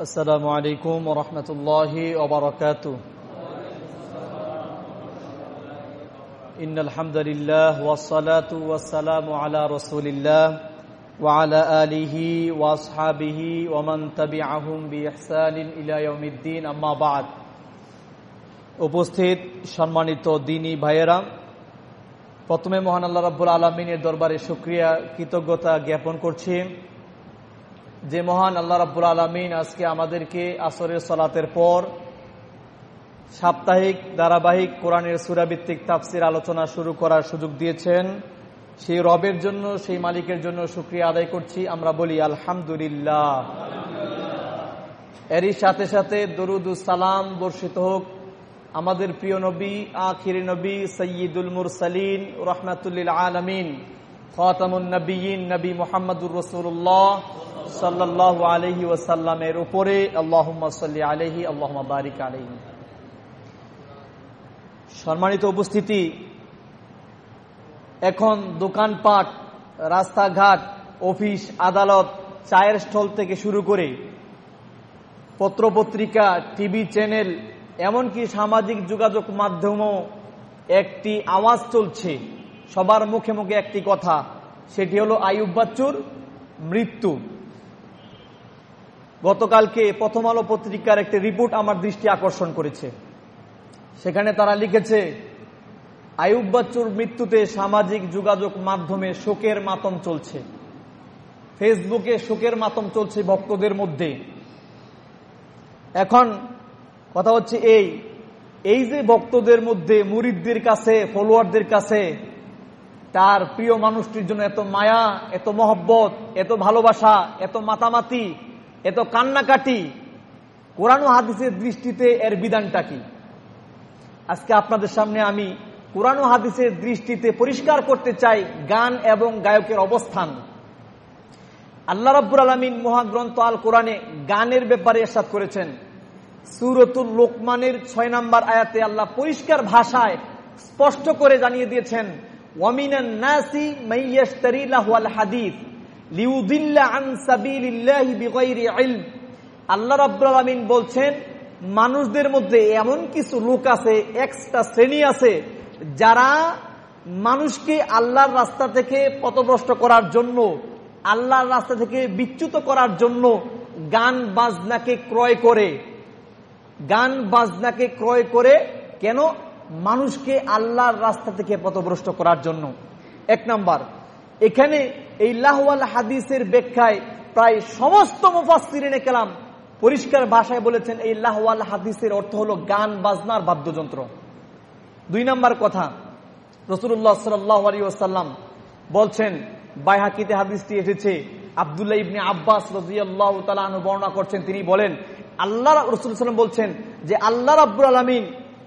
السلام عليكم ورحمة الله وبركاته إن الحمد لله والصلاة والسلام على رسول الله وعلى آله وأصحابه ومن تبعهم بإحسان إلى يوم الدين أما بعد উপস্থিত সম্মানিত দিনী ভাইয়েরা প্রথমে মহান আল্লাহ রাব্বুল আলমিনের দরবারে সুক্রিয়া কৃতজ্ঞতা জ্ঞাপন করছি যে মহান আল্লাহ রাব্বুল আলমিন আজকে আমাদেরকে আসরের সলাতের পর সাপ্তাহিক, ধারাবাহিক কোরআনের সুরাভিত্তিক তাফসির আলোচনা শুরু করার সুযোগ দিয়েছেন। সেই রবের জন্য, সেই মালিকের জন্য সুক্রিয়া আদায় করছি। আমরা বলি আলহামদুলিল্লাহ। এরই সাথে সাথে দরুদ সালাম বর্ষিত হোক। আমাদের প্রিয় নবী, আখির নবী, সৈয়দুল মুরসালিন, রহমাতুল্লিল আলমিন। খাতামুন নবীন নবী মোহাম্মদুর রসুল্লাহ সাল্লাহ আলহি ওসাল্লামের উপরে আল্লাহ সাল্লি আলহি আল্লাহ বারিক আলহি সম্মানিত উপস্থিতি, এখন দোকানপাট, রাস্তাঘাট, অফিস, আদালত, চায়ের স্টল থেকে শুরু করে পত্রপত্রিকা, টিভি চ্যানেল, এমনকি সামাজিক যোগাযোগ মাধ্যমও একটি আওয়াজ চলছে। সবার মুখে মুখে একটি কথা, সেটি হলো আয়ুব বাচ্চুর মৃত্যু। গতকালকে প্রথম আলো পত্রিকার একটি রিপোর্ট আমার দৃষ্টি আকর্ষণ করেছে। সেখানে তারা লিখেছে আয়ুব বাচ্চুর মৃত্যুতে সামাজিক যোগাযোগ মাধ্যমে শোকের মাতম চলছে। ফেসবুকে শোকের মাতম চলছে ভক্তদের মধ্যে। এখন কথা হচ্ছে এই এই যে ভক্তদের মধ্যে মুরিদদের কাছে, ফলোয়ারদের কাছে তার প্রিয় মানুষটির জন্য এত মায়া, এত মহব্বত, এত ভালোবাসা, এত মাতামাতি, এত কান্নাকাটি। কোরআন হাদিসের দৃষ্টিতে এর বিধানটা কি? আজকে আপনাদের সামনে আমি কোরআন হাদিসের দৃষ্টিতে পরিষ্কার করতে চাই গান এবং গায়কের অবস্থান। আল্লাহ রব্বুর আলমিন মহাগ্রন্থ আল কোরআনে গানের ব্যাপারে এরশাদ করেছেন। সুরতুল লোকমানের ছয় নম্বর আয়াতে আল্লাহ পরিষ্কার ভাষায় স্পষ্ট করে জানিয়ে দিয়েছেন নাসি লাহুয়াল আন বলছেন, মানুষদের মধ্যে এমন কিছু লোক আছে একটা শ্রেণি আছে, যারা মানুষকে আল্লাহর রাস্তা থেকে পথভ্রষ্ট করার জন্য, আল্লাহর রাস্তা থেকে বিচ্যুত করার জন্য গান বাজনাকে ক্রয় করে। গান বাজনাকে ক্রয় করে কেন? মানুষকে আল্লাহর রাস্তা থেকে পথভ্রষ্ট করার জন্য। এক নাম্বার, এখানে এই লাহওয়াল হাদিসের ব্যাখ্যায় প্রায় সমস্ত মুফাসিরিনে কেলাম পরিষ্কার ভাষায় বলেছেন, এই লাহওয়াল হাদিসের অর্থ হলো গান, বাজনার বাদ্যযন্ত্র। দুই নাম্বার কথা রসুল্লাহ সাল্লাম বলছেন, বাইহাকিতে হাদিসটি এসেছে, আবদুল্লাহ ইবনে আব্বাস রাজিয়াল্লাহ তালাহ বর্ণনা করছেন, তিনি বলেন, আল্লাহ রসুল সাল্লাম বলছেন যে, আল্লাহ রাব্বুল আলমিন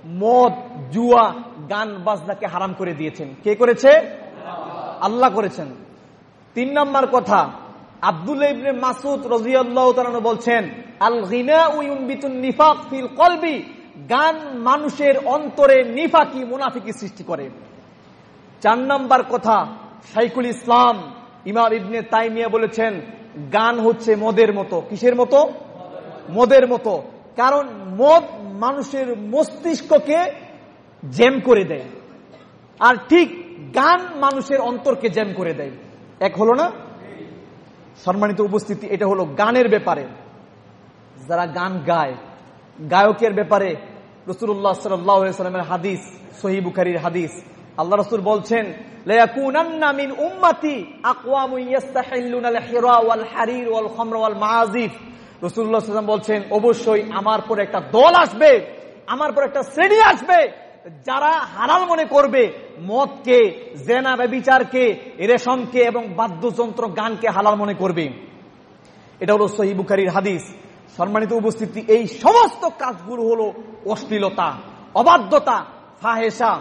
মদ, জুয়া, গান বাজনাকে হারাম করে দিয়েছেন। কে করেছে? আল্লাহ করেছেন। তিন নম্বর কথা, আব্দুল ইবনে মাসুদ রাজিয়াল্লাহ তালাহ বলছেন আল গিনা উইউনবিতুন নিফাক ফিল কলবি, গান মানুষের অন্তরে নিফাকি মুনাফিকি সৃষ্টি করে। চার নম্বর কথা শাইকুল ইসলাম, ইমাম ইবনে তাইমিয়া বলেছেন, গান হচ্ছে মদের মতো। কিসের মতো? মদের মতো। কারণ মদ মানুষের মস্তিষ্ককে জ্যাম করে দেয়। আর ঠিক গান মানুষের অন্তরকে জ্যাম করে দেয়। এক হলো না? সম্মানিত উপস্থিতি, এটা হলো গানের ব্যাপারে। যারা গান গায়, গায়কের ব্যাপারে রসুল্লাহ সাল্লামের হাদিস সহি বুখারির হাদিস, আল্লাহ রসুল বলছেন উম্মাতি আকওয়ামু ওয়াল হারির ওয়াল খামর ওয়াল রসুল্লাহ বলছেন, অবশ্যই আমার পর একটা দল আসবে, আমার পর একটা শ্রেণি আসবে, যারা হারাল মনে করবে, মদকে, জেনা, ব্যবিচারকে, রেশমকে এবং বাদ্যযন্ত্র, গানকে হালাল মনে করবে। এটা হলো সহি বুখারির হাদিস। সম্মানিত উপস্থিতি, এই সমস্ত কাজগুলো হলো অশ্লীলতা, অবাধ্যতা ফাহেসা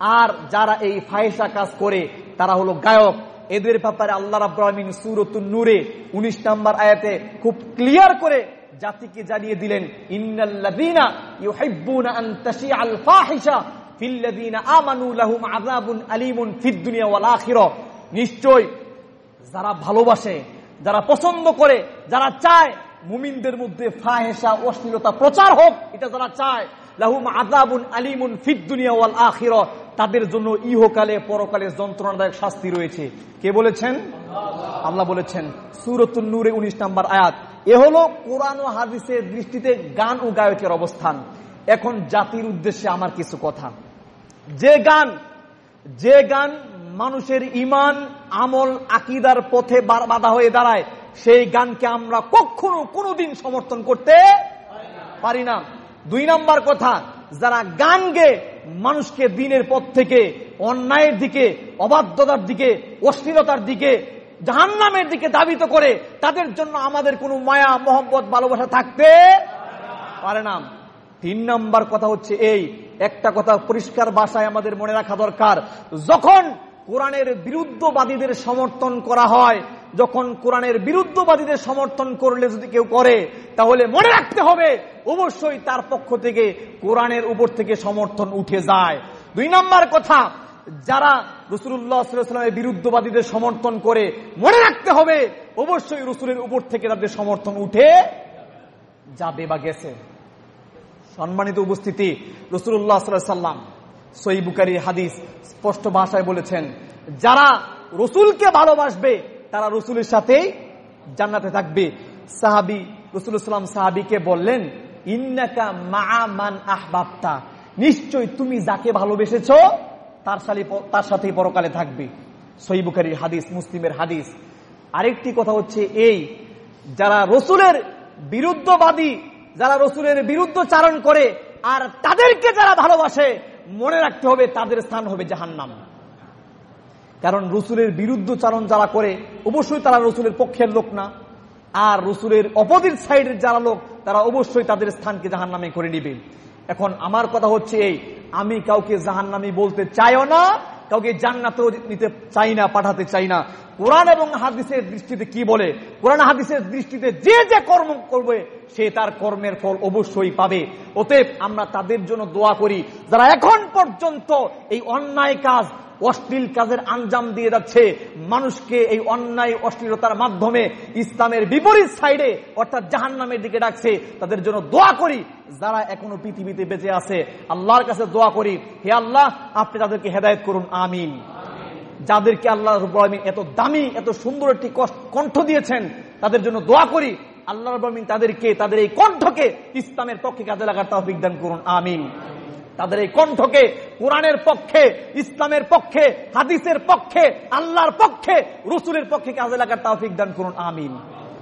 আর যারা এই ফাহেসা কাজ করে, তারা হলো গায়ক। এদের ব্যাপারে আল্লাহ রাব্রাহমিন সুরতুন নূরে উনিশ নম্বর আয়াতে খুব ক্লিয়ার করে জাতিকে জানিয়ে দিলেন, ইন্নাল্লাযীনা ইউহিব্বুনা আমানু আযাবুন যারা ভালোবাসে, যারা পছন্দ করে, যারা চায় মধ্যে ফাহেসা অশ্লীলতা প্রচার হোক, এটা যারা চায়, লাহুম আখির। তাদের জন্য ইহকালে, পরকালে যন্ত্রণাদায়ক শাস্তি রয়েছে। কে বলেছেন? আল্লাহ বলেছেন সুরতুল নূরে উনিশ নাম্বার আয়াত, এ হলো কোরআন ও হাদিসের দৃষ্টিতে গান ও গায়কের অবস্থান। এখন জাতির উদ্দেশ্যে আমার কিছু কথা। যে গান যে গান মানুষের ইমান, আমল, আকিদার পথে বাধা হয়ে দাঁড়ায়, সেই গানকে আমরা কখনো কোনোদিন সমর্থন করতে পারি না। দুই নাম্বার কথা যারা গান গে মানুষকে দিনের পথ থেকে, অন্যায়ের দিকে, অবাধ্যতার দিকে অস্থিরতার দিকে, জাহান্নামের দিকে দাবিত করে, তাদের জন্য আমাদের কোনো মায়া মোহাম্মত ভালোবাসা থাকতে পারে না। তিন নম্বর কথা হচ্ছে এই। একটা কথা পরিষ্কার বাসায় আমাদের মনে রাখা দরকার। যখন কোরআনের বিরুদ্ধবাদীদের সমর্থন করা হয়। যখন কোরআনের বিরুদ্ধবাদীদের সমর্থন করলে যদি কেউ করে, তাহলে মনে রাখতে হবে, অবশ্যই তার পক্ষ থেকে কোরআনের উপর থেকে সমর্থন উঠে যায়। দুই নম্বর কথা, যারা রসুল্লাহামের বিরুদ্ধবাদীদের সমর্থন করে, মনে রাখতে হবে, অবশ্যই রসুলের উপর থেকে তাদের সমর্থন উঠে যাবে বা গেছে। সম্মানিত উপস্থিতি রসুল্লাহ সাল্লাম সই হাদিস স্পষ্ট ভাষায় বলেছেন, যারা রসুলকে ভালোবাসবে, তারা রসুলের সাথেই জান্নাতে থাকবে। সাহাবি রসুলাম সাহাবিকে বললেন, ইন্নাকা মা মান আহবাবতা। নিশ্চয় তুমি যাকে ভালোবেসেছ, তার সাথে তার সাথেই পরকালে থাকবে। সই বুখারির হাদিস, মুসলিমের হাদিস। আরেকটি কথা হচ্ছে এই, যারা রসুলের বিরুদ্ধবাদী, যারা রসুলের বিরুদ্ধ চারণ করে, আর তাদেরকে যারা ভালোবাসে মনে রাখতে হবে তাদের স্থান হবে জাহান্নাম। কারণ রসুলের বিরুদ্ধ চারণ যারা করে, অবশ্যই তারা রসুলের পক্ষের লোক না। আর রসুলের অপোজিট সাইডের যারা লোক, তারা অবশ্যই তাদের স্থানকে জাহান নামে করে নিবে। এখন আমার কথা হচ্ছে এই, আমি কাউকে জাহান নামি বলতে চাইও না, কাউকে জান্নাতেও নিতে চাই না, পাঠাতে চাই না। কোরআন এবং হাদিসের দৃষ্টিতে কি বলে? কোরআন হাদিসের দৃষ্টিতে যে যে কর্ম করবে, সে তার কর্মের ফল অবশ্যই পাবে। অতএব আমরা তাদের জন্য দোয়া করি, যারা এখন পর্যন্ত এই অন্যায় কাজ, অশ্লীল কাজের আঞ্জাম দিয়ে যাচ্ছে, মানুষকে এই অন্যায়, অশ্লীলতার মাধ্যমে ইসলামের বিপরীত সাইডে, অর্থাৎ জাহান নামের দিকে ডাকছে, তাদের জন্য দোয়া করি, যারা এখনও পৃথিবীতে বেঁচে আছে, আল্লাহর কাছে দোয়া করি, হে আল্লাহ, আপনি তাদেরকে হেদায়ত করুন, আমিন। যাদেরকে আল্লাহ আলামিন এত দামি, এত সুন্দর একটি কণ্ঠ দিয়েছেন, তাদের জন্য দোয়া করি। আল্লাহ আলামিন তাদেরকে, তাদের এই কণ্ঠকে ইসলামের পক্ষে কাজে লাগার তৌফিক দান করুন, আমিন। তাদের এই কণ্ঠকে কোরআনের পক্ষে, ইসলামের পক্ষে, হাদিসের পক্ষে, আল্লাহর পক্ষে, রসুলের পক্ষে কাজে লাগার তৌফিক দান করুন, আমিন।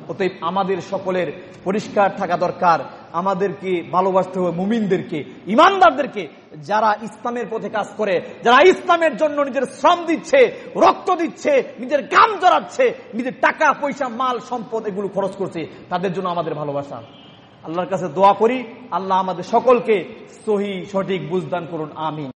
অতএব আমাদের সকলের পরিষ্কার থাকা দরকার। আমাদেরকে ভালোবাসতে হবে মুমিনদেরকে, ইমানদারদেরকে যারা ইসলামের পথে কাজ করে, যারা ইসলামের জন্য নিজের শ্রম দিচ্ছে, রক্ত দিচ্ছে, নিজের গাম জড়াচ্ছে, নিজের টাকা, পয়সা, মাল, সম্পদ এগুলো খরচ করছে, তাদের জন্য আমাদের ভালোবাসা। আল্লাহর কাছে দোয়া করি, আল্লাহ আমাদের সকলকে সহি, সঠিক বুঝদান করুন, আমিন।